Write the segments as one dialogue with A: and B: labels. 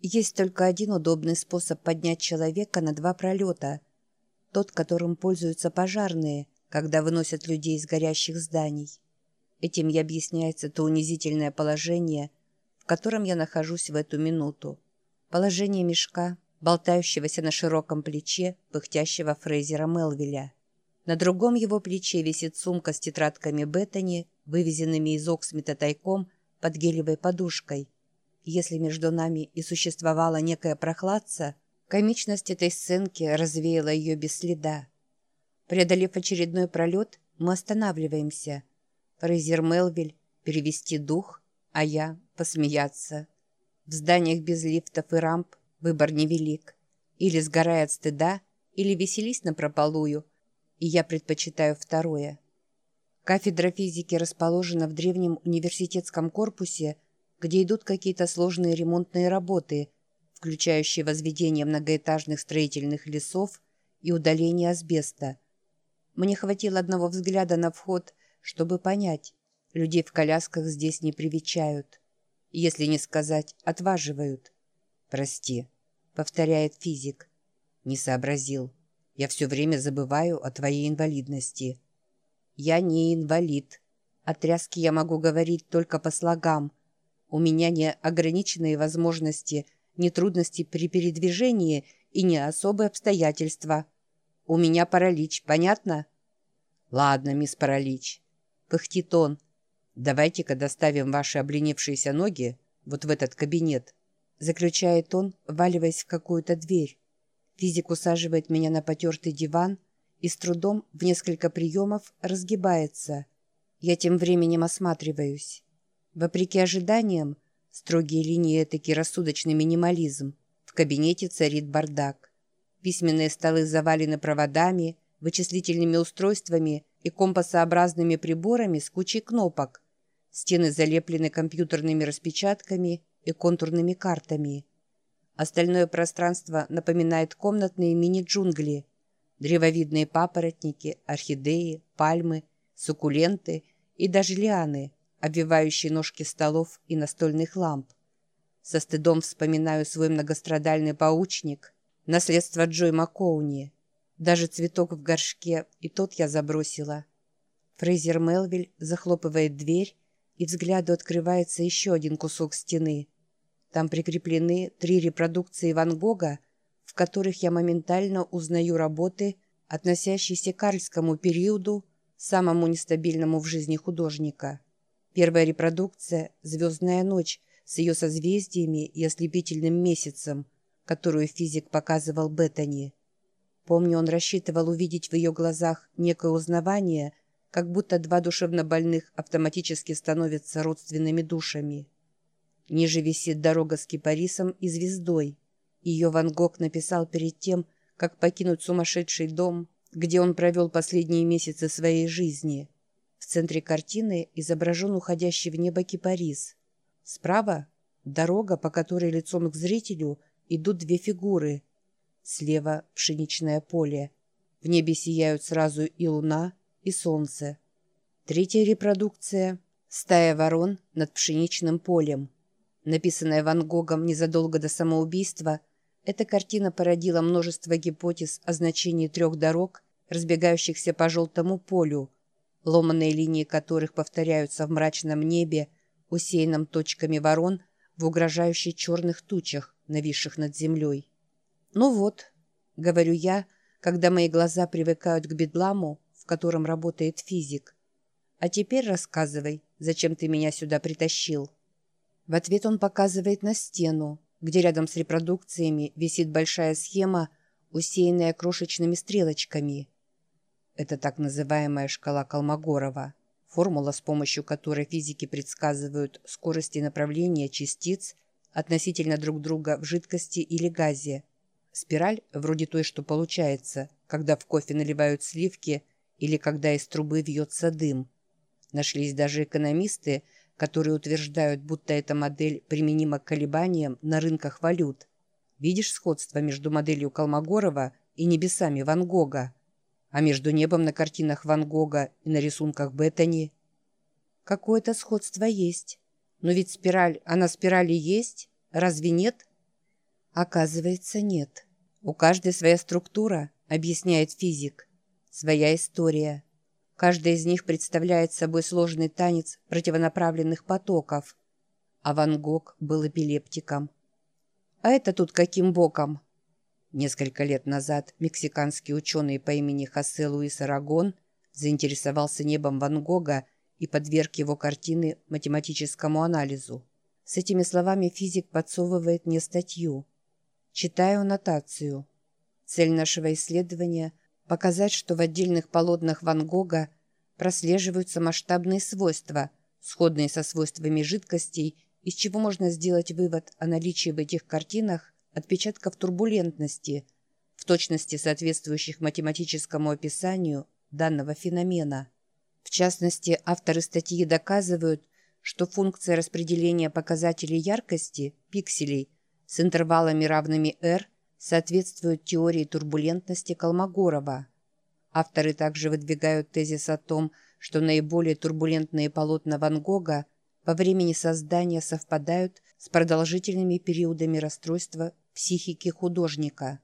A: Есть только один удобный способ поднять человека на два пролета. Тот, которым пользуются пожарные, когда выносят людей из горящих зданий. Этим и объясняется то унизительное положение, в котором я нахожусь в эту минуту. Положение мешка, болтающегося на широком плече пыхтящего Фрейзера Мелвиля. На другом его плече висит сумка с тетрадками Беттани, вывезенными из Оксмита тайком под гелевой подушкой. Если между нами и существовала некая прохладца, комичность этой сценки развеяла ее без следа. Преодолев очередной пролет, мы останавливаемся. Фрейзер Мелвиль перевести дух, а я посмеяться. В зданиях без лифтов и рамп выбор невелик. Или сгорай от стыда, или веселись напропалую, и я предпочитаю второе. Кафедра физики расположена в древнем университетском корпусе, где идут какие-то сложные ремонтные работы, включающие возведение многоэтажных строительных лесов и удаление асбеста. Мне хватило одного взгляда на вход, чтобы понять, людей в колясках здесь не привечают. Если не сказать, отваживают. «Прости», — повторяет физик. «Не сообразил. Я все время забываю о твоей инвалидности». «Я не инвалид. О тряске я могу говорить только по слогам. У меня не ограниченные возможности, не трудности при передвижении и не особые обстоятельства. У меня паралич, понятно?» «Ладно, мисс Паралич», — пыхтит он. «Давайте-ка доставим ваши обленившиеся ноги вот в этот кабинет», — заключает он, валиваясь в какую-то дверь. Физик усаживает меня на потертый диван — и с трудом в несколько приемов разгибается. Я тем временем осматриваюсь. Вопреки ожиданиям, строгие линии – таки рассудочный минимализм. В кабинете царит бардак. Письменные столы завалены проводами, вычислительными устройствами и компасообразными приборами с кучей кнопок. Стены залеплены компьютерными распечатками и контурными картами. Остальное пространство напоминает комнатные мини-джунгли – древовидные папоротники, орхидеи, пальмы, суккуленты и даже лианы, обвивающие ножки столов и настольных ламп. Со стыдом вспоминаю свой многострадальный паучник, наследство Джой Маккоуни. Даже цветок в горшке, и тот я забросила. Фрейзер Мелвиль захлопывает дверь, и взгляду открывается еще один кусок стены. Там прикреплены три репродукции Ван Гога в которых я моментально узнаю работы, относящиеся к карльскому периоду, самому нестабильному в жизни художника. Первая репродукция «Звездная ночь» с ее созвездиями и ослепительным месяцем, которую физик показывал Беттани. Помню, он рассчитывал увидеть в ее глазах некое узнавание, как будто два душевнобольных автоматически становятся родственными душами. Ниже висит дорога с кипарисом и звездой. Ее Ван Гог написал перед тем, как покинуть сумасшедший дом, где он провел последние месяцы своей жизни. В центре картины изображен уходящий в небо кипарис. Справа – дорога, по которой лицом к зрителю идут две фигуры. Слева – пшеничное поле. В небе сияют сразу и луна, и солнце. Третья репродукция – стая ворон над пшеничным полем. Написанная Ван Гогом незадолго до самоубийства – эта картина породила множество гипотез о значении трех дорог, разбегающихся по желтому полю, ломаные линии которых повторяются в мрачном небе, усеянном точками ворон в угрожающих черных тучах, нависших над землей. «Ну вот», — говорю я, когда мои глаза привыкают к бедламу, в котором работает физик. «А теперь рассказывай, зачем ты меня сюда притащил?» В ответ он показывает на стену, где рядом с репродукциями висит большая схема, усеянная крошечными стрелочками. Это так называемая шкала Колмогорова, формула, с помощью которой физики предсказывают скорости направления частиц относительно друг друга в жидкости или газе. Спираль, вроде той, что получается, когда в кофе наливают сливки или когда из трубы вьется дым. Нашлись даже экономисты, которые утверждают, будто эта модель применима к колебаниям на рынках валют. Видишь сходство между моделью Колмогорова и небесами Ван Гога? А между небом на картинах Ван Гога и на рисунках Беттани? Какое-то сходство есть. Но ведь спираль, она спирали есть, разве нет? Оказывается, нет. У каждой своя структура, объясняет физик. Своя история. Каждая из них представляет собой сложный танец противонаправленных потоков. А Ван Гог был эпилептиком. А это тут каким боком? Несколько лет назад мексиканский ученый по имени Хосе Луис Арагон заинтересовался небом Ван Гога и подверг его картины математическому анализу. С этими словами физик подсовывает мне статью. Читаю нотацию. Цель нашего исследования – показать, что в отдельных полотнах Ван Гога прослеживаются масштабные свойства, сходные со свойствами жидкостей, из чего можно сделать вывод о наличии в этих картинах отпечатков турбулентности, в точности соответствующих математическому описанию данного феномена. В частности, авторы статьи доказывают, что функция распределения показателей яркости, пикселей, с интервалами равными r соответствует теории турбулентности Колмогорова. Авторы также выдвигают тезис о том, что наиболее турбулентные полотна Ван Гога по времени создания совпадают с продолжительными периодами расстройства психики художника.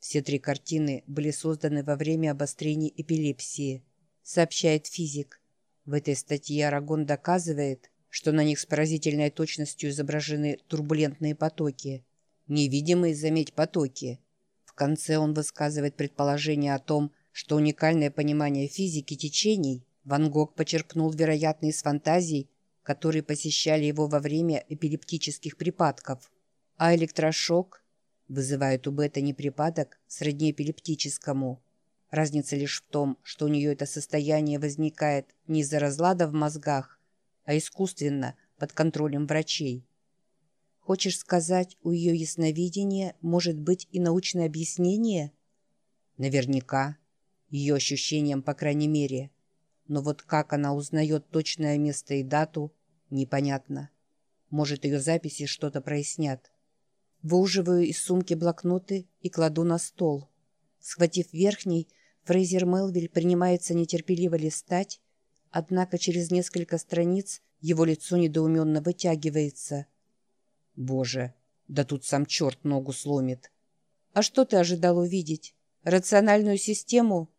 A: Все три картины были созданы во время обострений эпилепсии, сообщает физик. В этой статье Арагон доказывает, что на них с поразительной точностью изображены турбулентные потоки. Невидимые, заметь, потоки. В конце он высказывает предположение о том, что уникальное понимание физики течений Ван Гог почерпнул, вероятно, из фантазий, которые посещали его во время эпилептических припадков. А электрошок вызывает у Бета не припадок сродни эпилептическому. Разница лишь в том, что у нее это состояние возникает не из-за разлада в мозгах, а искусственно, под контролем врачей. Хочешь сказать, у ее ясновидения может быть и научное объяснение? Наверняка. Ее ощущением, по крайней мере. Но вот как она узнает точное место и дату, непонятно. Может, ее записи что-то прояснят. Выуживаю из сумки блокноты и кладу на стол. Схватив верхний, Фрейзер Мелвиль принимается нетерпеливо листать, Однако через несколько страниц его лицо недоуменно вытягивается. «Боже, да тут сам черт ногу сломит!» «А что ты ожидал увидеть? Рациональную систему?»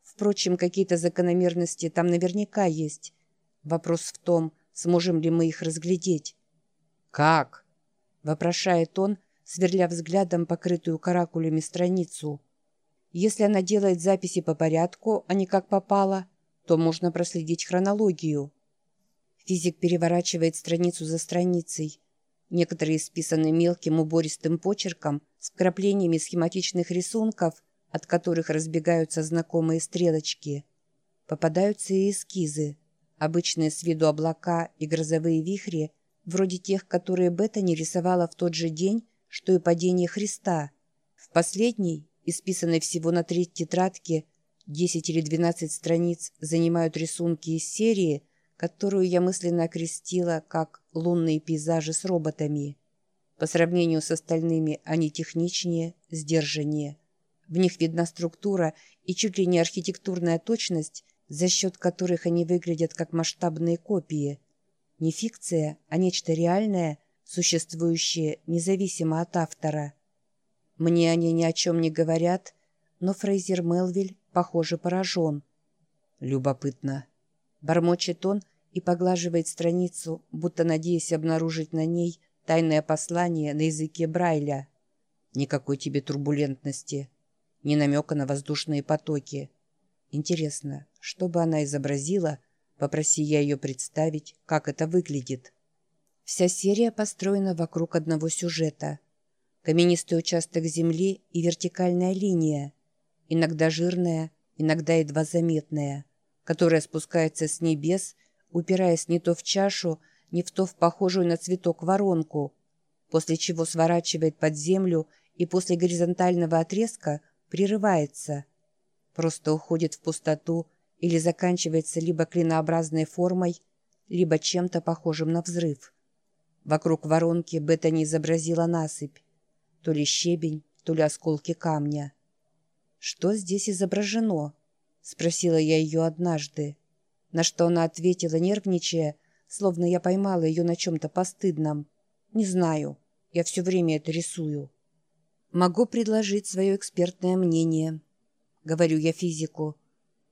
A: Впрочем, какие-то закономерности там наверняка есть. Вопрос в том, сможем ли мы их разглядеть. «Как?» — вопрошает он, сверля взглядом покрытую каракулями страницу. «Если она делает записи по порядку, а не как попало, то можно проследить хронологию. Физик переворачивает страницу за страницей. Некоторые исписаны мелким убористым почерком с вкраплениями схематичных рисунков, от которых разбегаются знакомые стрелочки. Попадаются и эскизы, обычные с виду облака и грозовые вихри, вроде тех, которые Бета не рисовала в тот же день, что и падение Христа. В последней, исписанной всего на треть тетрадки, 10 или 12 страниц занимают рисунки из серии, которую я мысленно окрестила как «лунные пейзажи с роботами». По сравнению с остальными они техничнее, сдержаннее. В них видна структура и чуть ли не архитектурная точность, за счет которых они выглядят как масштабные копии. Не фикция, а нечто реальное, существующее независимо от автора. Мне они ни о чем не говорят, но Фрейзер Мелвиль похоже, поражен. Любопытно. Бормочет он и поглаживает страницу, будто надеясь обнаружить на ней тайное послание на языке Брайля. Никакой тебе турбулентности, ни намека на воздушные потоки. Интересно, что бы она изобразила, попроси я ее представить, как это выглядит. Вся серия построена вокруг одного сюжета. Каменистый участок земли и вертикальная линия – иногда жирная, иногда едва заметная, которая спускается с небес, упираясь не то в чашу, не в то в похожую на цветок воронку, после чего сворачивает под землю и после горизонтального отрезка прерывается, просто уходит в пустоту или заканчивается либо клинообразной формой, либо чем-то похожим на взрыв. Вокруг воронки Бета не изобразила насыпь, то ли щебень, то ли осколки камня. «Что здесь изображено?» — спросила я ее однажды. На что она ответила, нервничая, словно я поймала ее на чем-то постыдном. «Не знаю. Я все время это рисую». Могу предложить свое экспертное мнение. Говорю я физику.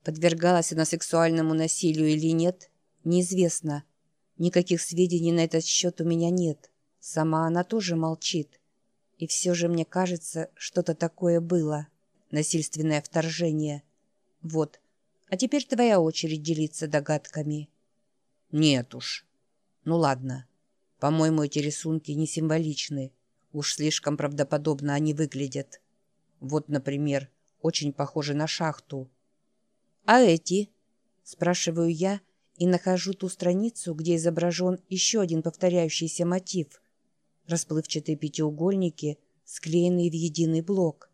A: Подвергалась она сексуальному насилию или нет, неизвестно. Никаких сведений на этот счет у меня нет. Сама она тоже молчит. И все же мне кажется, что-то такое было. Насильственное вторжение. Вот. А теперь твоя очередь делиться догадками. Нет уж. Ну ладно. По-моему, эти рисунки не символичны. Уж слишком правдоподобно они выглядят. Вот, например, очень похожи на шахту. «А эти?» – спрашиваю я и нахожу ту страницу, где изображен еще один повторяющийся мотив. Расплывчатые пятиугольники, склеенные в единый блок.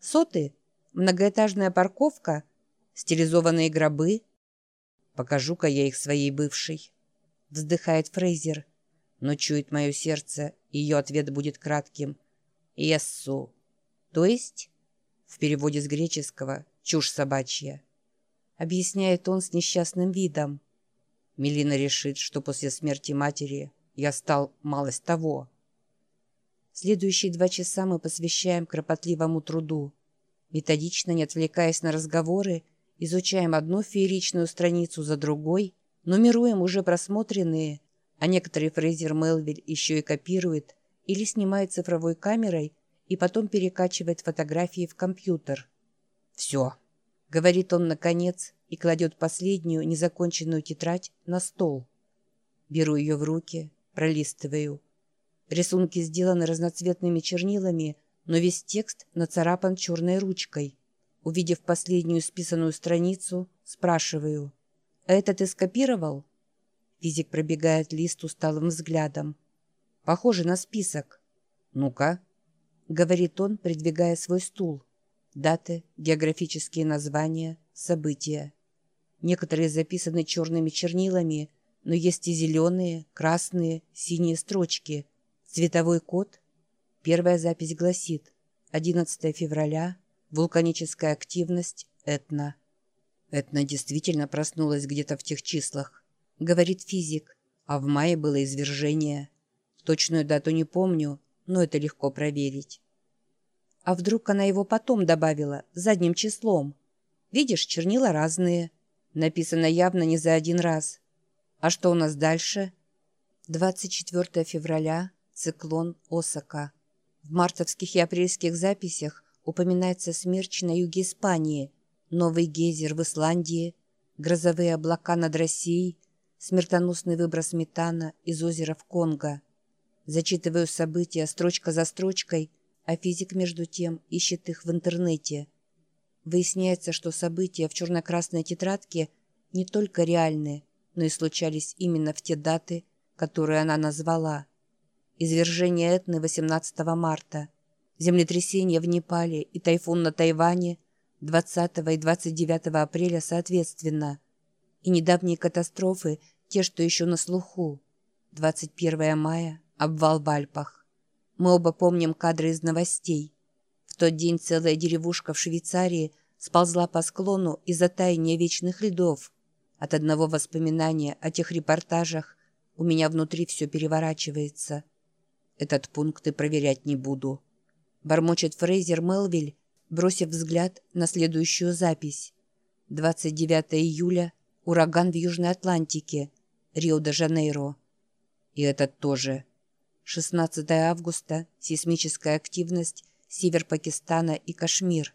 A: Соты? Многоэтажная парковка? Стилизованные гробы? Покажу-ка я их своей бывшей. Вздыхает Фрейзер. Но чует мое сердце, ее ответ будет кратким. «Ессу». То есть, в переводе с греческого, «чушь собачья». Объясняет он с несчастным видом. Мелина решит, что после смерти матери я стал малость того. Следующие два часа мы посвящаем кропотливому труду. Методично, не отвлекаясь на разговоры, изучаем одну фееричную страницу за другой, нумеруем уже просмотренные, а некоторые Фрейзер Мелвиль еще и копирует или снимает цифровой камерой и потом перекачивает фотографии в компьютер. «Все», — говорит он наконец и кладет последнюю незаконченную тетрадь на стол. Беру ее в руки, пролистываю. Рисунки сделаны разноцветными чернилами, но весь текст нацарапан черной ручкой. Увидев последнюю списанную страницу, спрашиваю. «А это ты скопировал?» Физик пробегает лист усталым взглядом. «Похоже на список». «Ну-ка», — говорит он, придвигая свой стул. Даты, географические названия, события. Некоторые записаны черными чернилами, но есть и зеленые, красные, синие строчки. Цветовой код. Первая запись гласит 11 февраля, вулканическая активность, Этна. Этна действительно проснулась где-то в тех числах говорит физик, а в мае было извержение. Точную дату не помню, но это легко проверить. А вдруг она его потом добавила, задним числом? Видишь, чернила разные. Написано явно не за один раз. А что у нас дальше? 24 февраля, циклон Осака. В мартовских и апрельских записях упоминается смерч на юге Испании, новый гейзер в Исландии, грозовые облака над Россией, смертоносный выброс метана из озера в Конго. Зачитываю события строчка за строчкой, а физик, между тем, ищет их в интернете. Выясняется, что события в черно-красной тетрадке не только реальны, но и случались именно в те даты, которые она назвала. Извержение Этны 18 марта, землетрясение в Непале и тайфун на Тайване 20 и 29 апреля соответственно – и недавние катастрофы, те, что еще на слуху. 21 мая, обвал в Альпах. Мы оба помним кадры из новостей. В тот день целая деревушка в Швейцарии сползла по склону из-за таяния вечных льдов. От одного воспоминания о тех репортажах у меня внутри все переворачивается. Этот пункт и проверять не буду. Бормочет Фрейзер Мелвиль, бросив взгляд на следующую запись. 29 июля ураган в Южной Атлантике, Рио-де-Жанейро. И этот тоже. 16 августа, сейсмическая активность, север Пакистана и Кашмир.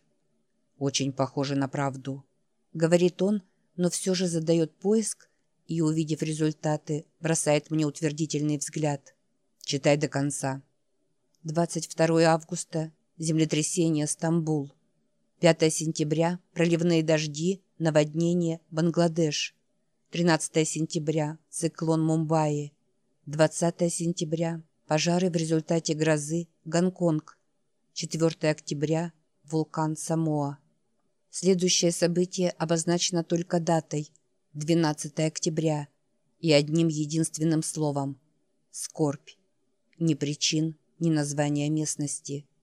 A: Очень похоже на правду. Говорит он, но все же задает поиск и, увидев результаты, бросает мне утвердительный взгляд. Читай до конца. 22 августа, землетрясение, Стамбул. 5 сентября, проливные дожди, Наводнение, Бангладеш. 13 сентября, циклон Мумбаи. 20 сентября, пожары в результате грозы, Гонконг. 4 октября, вулкан Самоа. Следующее событие обозначено только датой, 12 октября, и одним единственным словом – скорбь. Ни причин, ни названия местности –